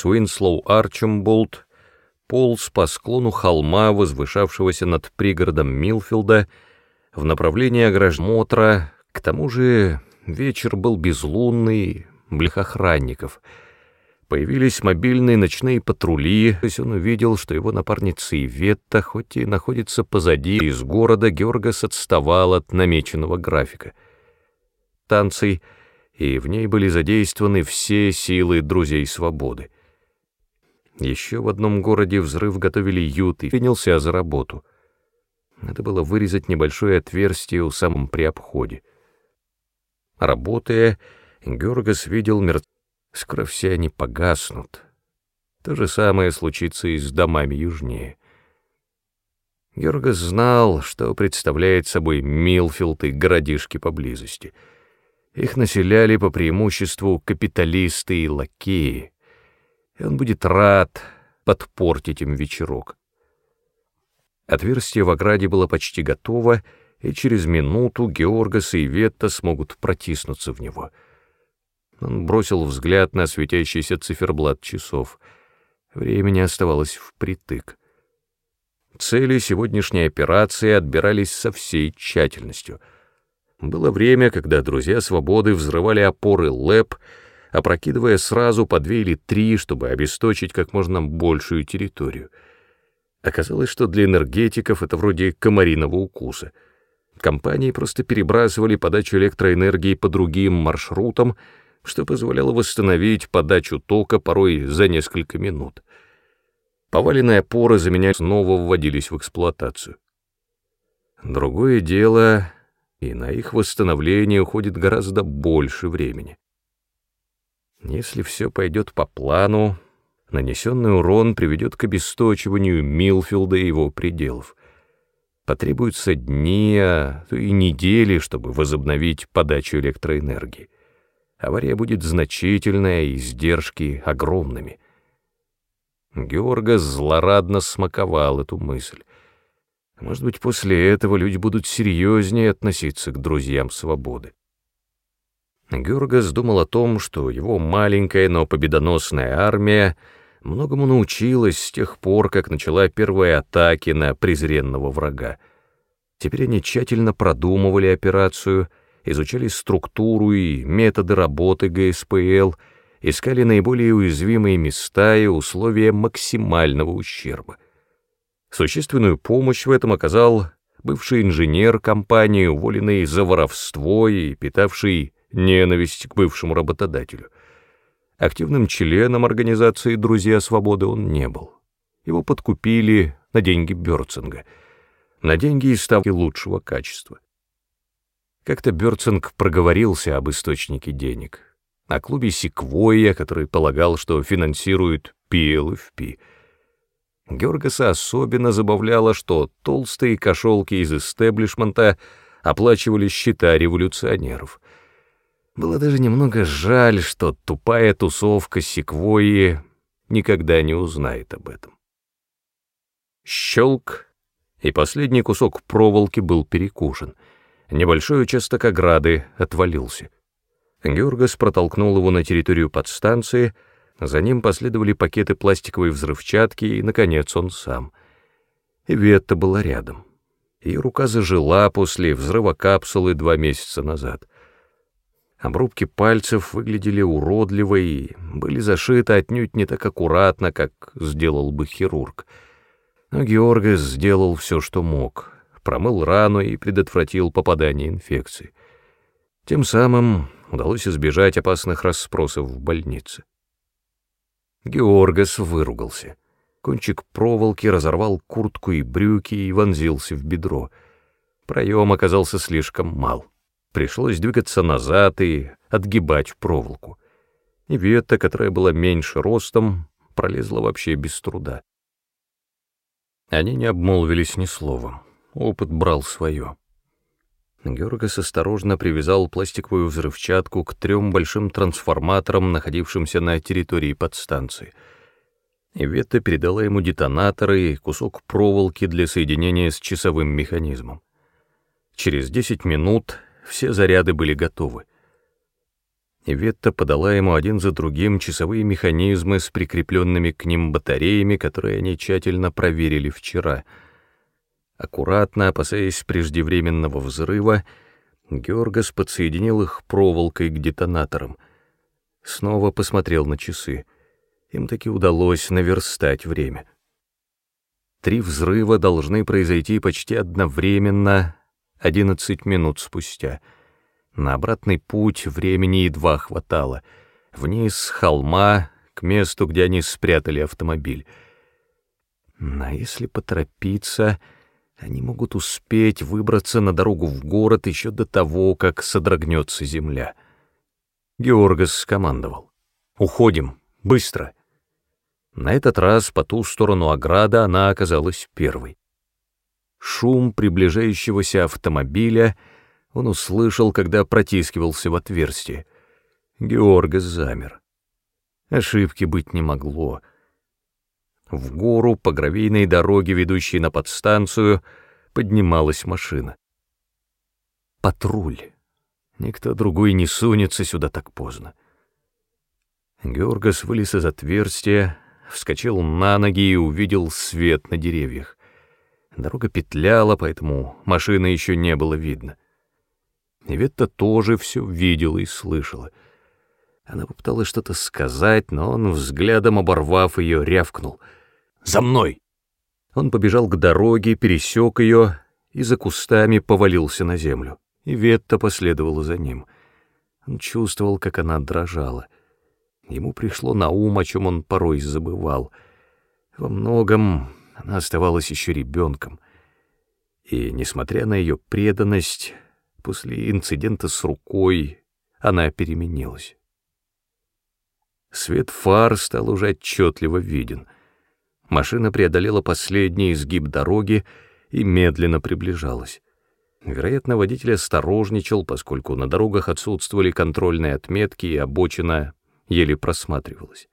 Георгас Уинслоу Арчемболд полз по склону холма, возвышавшегося над пригородом Милфилда, в направлении огражмотра, к тому же вечер был безлунный, блих охранников. Появились мобильные ночные патрули, то есть он увидел, что его напарница Иветта, хоть и находится позади из города, Георгас отставал от намеченного графика. Танцы, и в ней были задействованы все силы друзей свободы. Еще в одном городе взрыв готовили ют и принялся за работу. Надо было вырезать небольшое отверстие у самом при обходе. Работая, Георгас видел мертвецов. Скоро все они погаснут. То же самое случится и с домами южнее. Георгас знал, что представляет собой Милфилд и городишки поблизости. Их населяли по преимуществу капиталисты и лакеи, и он будет рад подпортить им вечерок. Отверстие в ограде было почти готово, и через минуту Георгас и Ветта смогут протиснуться в него. Он бросил взгляд на светящийся циферблат часов. Времени оставалось впритык. Цели сегодняшней операции отбирались со всей тщательностью. Было время, когда друзья свободы взрывали опоры ЛЭП, опрокидывая сразу по две или три, чтобы обесточить как можно большую территорию. Оказалось, что для энергетиков это вроде комариного укуса — Компании просто перебрасывали подачу электроэнергии по другим маршрутам, что позволяло восстановить подачу тока порой за несколько минут. Поваленные опоры заменяя снова вводились в эксплуатацию. Другое дело, и на их восстановление уходит гораздо больше времени. Если все пойдет по плану, нанесенный урон приведет к обесточиванию Милфилда и его пределов потребуются дни, а то и недели, чтобы возобновить подачу электроэнергии. Авария будет значительная, и издержки огромными. Георга злорадно смаковал эту мысль. Может быть, после этого люди будут серьезнее относиться к друзьям свободы. Георгас думал о том, что его маленькая, но победоносная армия — многому научилась с тех пор, как начала первые атаки на презренного врага. Теперь они тщательно продумывали операцию, изучали структуру и методы работы ГСПЛ, искали наиболее уязвимые места и условия максимального ущерба. Существенную помощь в этом оказал бывший инженер компании, уволенный за воровство и питавший ненависть к бывшему работодателю — Активным членом организации «Друзья свободы» он не был. Его подкупили на деньги Бёрцинга, на деньги и ставки лучшего качества. Как-то Бёрцинг проговорился об источнике денег. О клубе «Секвойя», который полагал, что финансирует PLFP. Георгаса особенно забавляло, что толстые кошелки из истеблишмента оплачивали счета революционеров — было даже немного жаль, что тупая тусовка секвойи никогда не узнает об этом. Щелк, и последний кусок проволоки был перекушен. Небольшой участок ограды отвалился. Георгас протолкнул его на территорию подстанции, за ним последовали пакеты пластиковой взрывчатки, и, наконец, он сам. Ветта была рядом. Ее рука зажила после взрыва капсулы два месяца назад. Обрубки пальцев выглядели уродливо и были зашиты отнюдь не так аккуратно, как сделал бы хирург. Но Георгас сделал все, что мог, промыл рану и предотвратил попадание инфекции. Тем самым удалось избежать опасных расспросов в больнице. Георгас выругался. Кончик проволоки разорвал куртку и брюки и вонзился в бедро. Проем оказался слишком мал. Пришлось двигаться назад и отгибать проволоку. И Ветта, которая была меньше ростом, пролезла вообще без труда. Они не обмолвились ни словом. Опыт брал свое. Георгас осторожно привязал пластиковую взрывчатку к трем большим трансформаторам, находившимся на территории подстанции. Ветта передала ему детонаторы и кусок проволоки для соединения с часовым механизмом. Через десять минут все заряды были готовы. Ветта подала ему один за другим часовые механизмы с прикрепленными к ним батареями, которые они тщательно проверили вчера. Аккуратно, опасаясь преждевременного взрыва, Георгас подсоединил их проволокой к детонаторам. Снова посмотрел на часы. Им таки удалось наверстать время. Три взрыва должны произойти почти одновременно, 11 минут спустя — на обратный путь времени едва хватало. Вниз с холма к месту, где они спрятали автомобиль. А если поторопиться, они могут успеть выбраться на дорогу в город еще до того, как содрогнется земля. Георгас скомандовал. «Уходим! Быстро!» На этот раз по ту сторону ограда она оказалась первой. Шум приближающегося автомобиля — он услышал, когда протискивался в отверстие. Георгас замер. Ошибки быть не могло. В гору по гравийной дороге, ведущей на подстанцию, поднималась машина. Патруль. Никто другой не сунется сюда так поздно. Георгас вылез из отверстия, вскочил на ноги и увидел свет на деревьях. Дорога петляла, поэтому машины еще не было видно. Иветта тоже все видела и слышала. Она попыталась что-то сказать, но он, взглядом оборвав ее, рявкнул. «За мной!» Он побежал к дороге, пересек ее и за кустами повалился на землю. И Ветта последовала за ним. Он чувствовал, как она дрожала. Ему пришло на ум, о чем он порой забывал. Во многом она оставалась еще ребенком. И, несмотря на ее преданность, После инцидента с рукой она переменилась. Свет фар стал уже отчетливо виден. Машина преодолела последний изгиб дороги и медленно приближалась. Вероятно, водитель осторожничал, поскольку на дорогах отсутствовали контрольные отметки, и обочина еле просматривалась.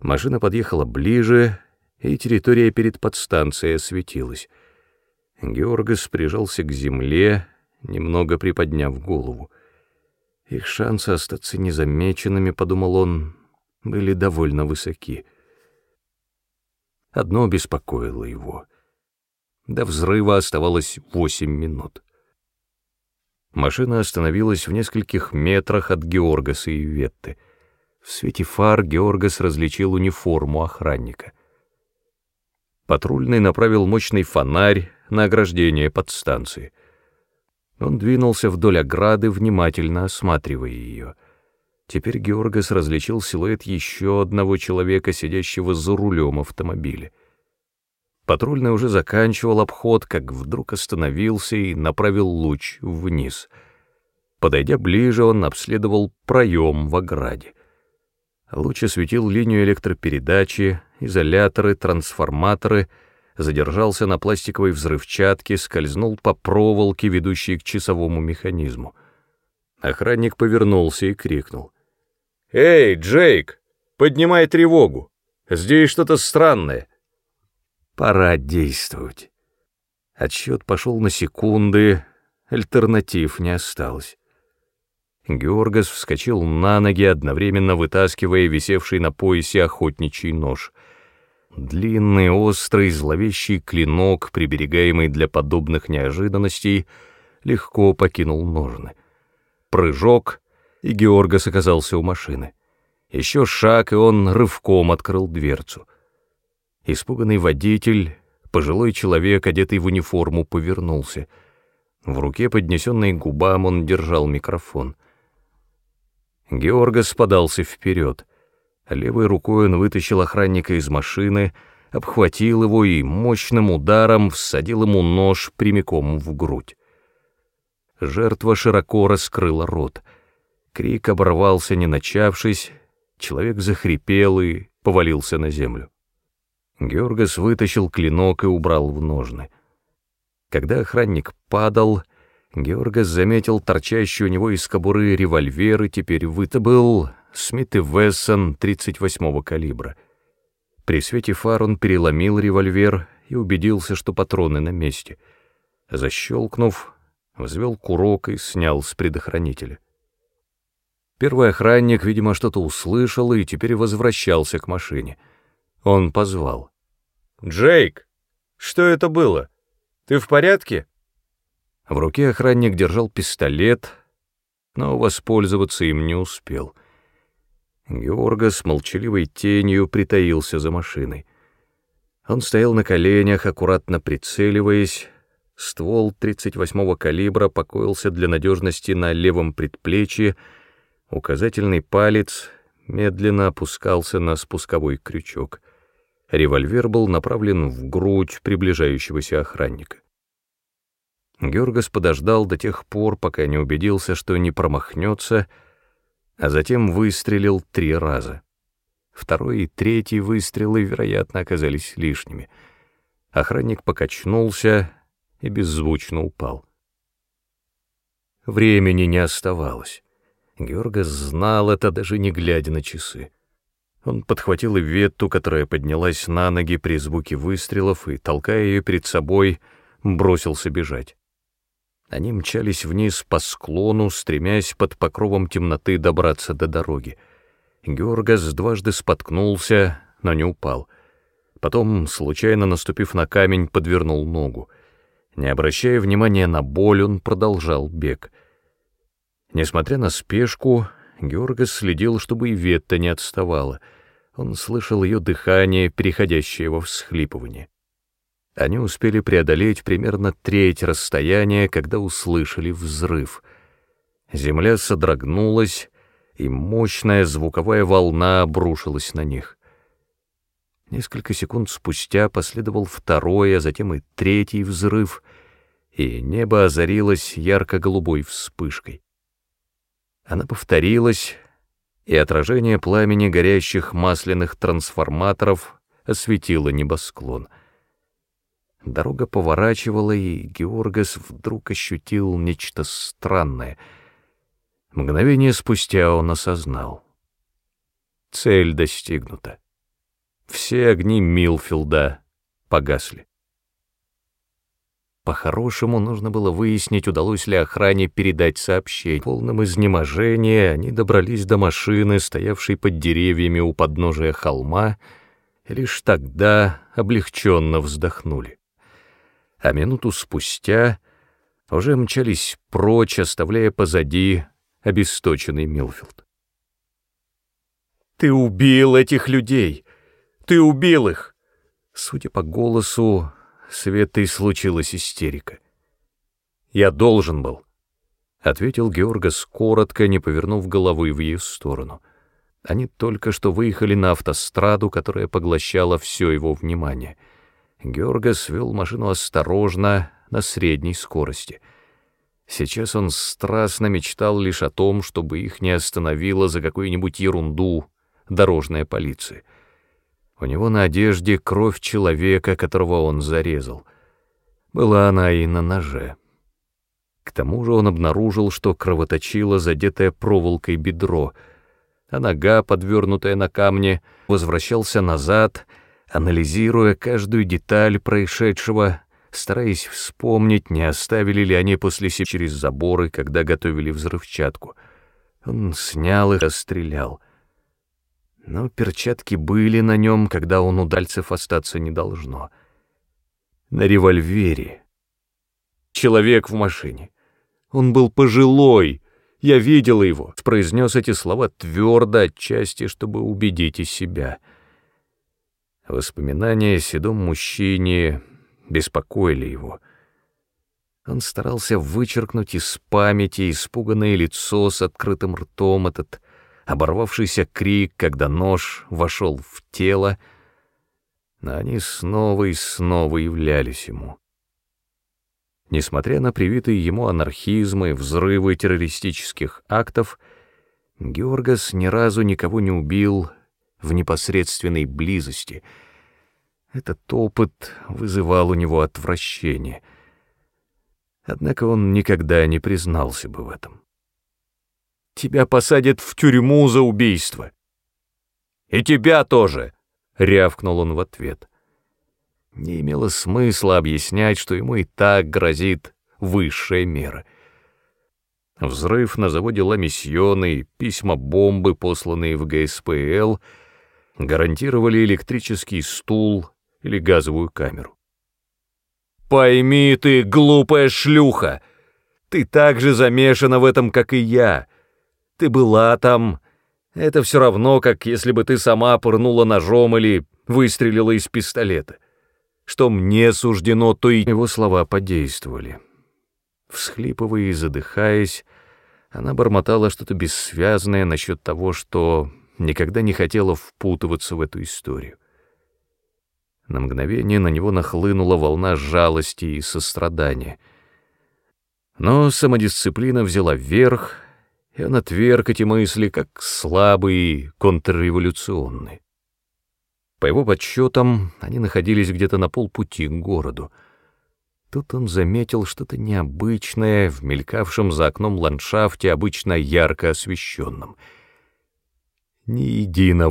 Машина подъехала ближе, и территория перед подстанцией осветилась. Георгас прижался к земле, немного приподняв голову. Их шансы остаться незамеченными, подумал он, были довольно высоки. Одно беспокоило его. До взрыва оставалось восемь минут. Машина остановилась в нескольких метрах от Георгаса и Ветты. В свете фар Георгас различил униформу охранника. Патрульный направил мощный фонарь на ограждение подстанции. Он двинулся вдоль ограды, внимательно осматривая ее. Теперь Георгас различил силуэт еще одного человека, сидящего за рулем автомобиля. Патрульный уже заканчивал обход, как вдруг остановился и направил луч вниз. Подойдя ближе, он обследовал проем в ограде. Луч осветил линию электропередачи, изоляторы, трансформаторы — задержался на пластиковой взрывчатке, скользнул по проволоке, ведущей к часовому механизму. Охранник повернулся и крикнул. «Эй, Джейк, поднимай тревогу! Здесь что-то странное!» «Пора действовать!» Отсчет пошел на секунды, альтернатив не осталось. Георгас вскочил на ноги, одновременно вытаскивая висевший на поясе охотничий нож — Длинный, острый, зловещий клинок, приберегаемый для подобных неожиданностей, легко покинул ножны. Прыжок, и Георгас оказался у машины. Еще шаг, и он рывком открыл дверцу. Испуганный водитель, пожилой человек, одетый в униформу, повернулся. В руке, поднесенной губам, он держал микрофон. Георгас подался вперед. Левой рукой он вытащил охранника из машины, обхватил его и мощным ударом всадил ему нож прямиком в грудь. Жертва широко раскрыла рот. Крик оборвался, не начавшись, человек захрипел и повалился на землю. Георгас вытащил клинок и убрал в ножны. Когда охранник падал, Георгас заметил торчащий у него из кобуры револьвер, и теперь выто был Смит и Вессон 38-го калибра. При свете фар он переломил револьвер и убедился, что патроны на месте. Защелкнув, взвел курок и снял с предохранителя. Первый охранник, видимо, что-то услышал и теперь возвращался к машине. Он позвал. «Джейк, что это было? Ты в порядке?» В руке охранник держал пистолет, но воспользоваться им не успел. Георга с молчаливой тенью притаился за машиной. Он стоял на коленях, аккуратно прицеливаясь. Ствол 38-го калибра покоился для надежности на левом предплечье, указательный палец медленно опускался на спусковой крючок. Револьвер был направлен в грудь приближающегося охранника. Георгас подождал до тех пор, пока не убедился, что не промахнется, а затем выстрелил три раза. Второй и третий выстрелы, вероятно, оказались лишними. Охранник покачнулся и беззвучно упал. Времени не оставалось. Георгас знал это, даже не глядя на часы. Он подхватил Иветту, которая поднялась на ноги при звуке выстрелов, и, толкая ее перед собой, бросился бежать. Они мчались вниз по склону, стремясь под покровом темноты добраться до дороги. Георгас дважды споткнулся, но не упал. Потом, случайно наступив на камень, подвернул ногу. Не обращая внимания на боль, он продолжал бег. Несмотря на спешку, Георгас следил, чтобы и Ветта не отставала. Он слышал ее дыхание, переходящее во всхлипывание. Они успели преодолеть примерно треть расстояния, когда услышали взрыв. Земля содрогнулась, и мощная звуковая волна обрушилась на них. Несколько секунд спустя последовал второй, а затем и третий взрыв, и небо озарилось ярко-голубой вспышкой. Она повторилась, и отражение пламени горящих масляных трансформаторов осветило небосклон. Дорога поворачивала, и Георгас вдруг ощутил нечто странное. Мгновение спустя он осознал. Цель достигнута. Все огни Милфилда погасли. По-хорошему нужно было выяснить, удалось ли охране передать сообщение. В полном изнеможении они добрались до машины, стоявшей под деревьями у подножия холма, и лишь тогда облегченно вздохнули. А минуту спустя уже мчались прочь, оставляя позади обесточенный Милфилд. «Ты убил этих людей! Ты убил их!» Судя по голосу, Светой случилась истерика. «Я должен был», — ответил Георгас коротко, не повернув головы в ее сторону. Они только что выехали на автостраду, которая поглощала все его внимание. Георгас вел машину осторожно, на средней скорости. Сейчас он страстно мечтал лишь о том, чтобы их не остановила за какую-нибудь ерунду дорожная полиция. У него на одежде кровь человека, которого он зарезал. Была она и на ноже. К тому же он обнаружил, что кровоточило задетое проволокой бедро, а нога, подвернутая на камне, возвращался назад, анализируя каждую деталь происшедшего, стараясь вспомнить, не оставили ли они после себя через заборы, когда готовили взрывчатку. Он снял их и стрелял — но перчатки были на нем, когда он у Дальцев остаться не должно. На револьвере. Человек в машине. Он был пожилой. Я видел его. Произнес эти слова твердо, отчасти, чтобы убедить и себя. Воспоминания о седом мужчине беспокоили его. Он старался вычеркнуть из памяти испуганное лицо с открытым ртом, этот оборвавшийся крик, когда нож вошел в тело, но они снова и снова являлись ему. Несмотря на привитые ему анархизмы, взрывы террористических актов, Георгас ни разу никого не убил в непосредственной близости. Этот опыт вызывал у него отвращение. Однако он никогда не признался бы в этом тебя посадят в тюрьму за убийство. И тебя тоже, рявкнул он в ответ. Не имело смысла объяснять, что ему и так грозит высшая мера. Взрыв на заводе Ла и письма бомбы, посланные в ГСПЛ, гарантировали электрический стул или газовую камеру. «Пойми ты, глупая шлюха! Ты так же замешана в этом, как и я. Ты была там. Это все равно, как если бы ты сама пырнула ножом или выстрелила из пистолета. Что мне суждено, то и...» Его слова подействовали. Всхлипывая и задыхаясь, она бормотала что-то бессвязное насчет того, что никогда не хотела впутываться в эту историю. На мгновение на него нахлынула волна жалости и сострадания. Но самодисциплина взяла верх, и он отверг эти мысли как слабые и контрреволюционные. По его подсчетам, они находились где-то на полпути к городу — Тут он заметил что-то необычное в мелькавшем за окном ландшафте, обычно ярко освещенном. Ни единого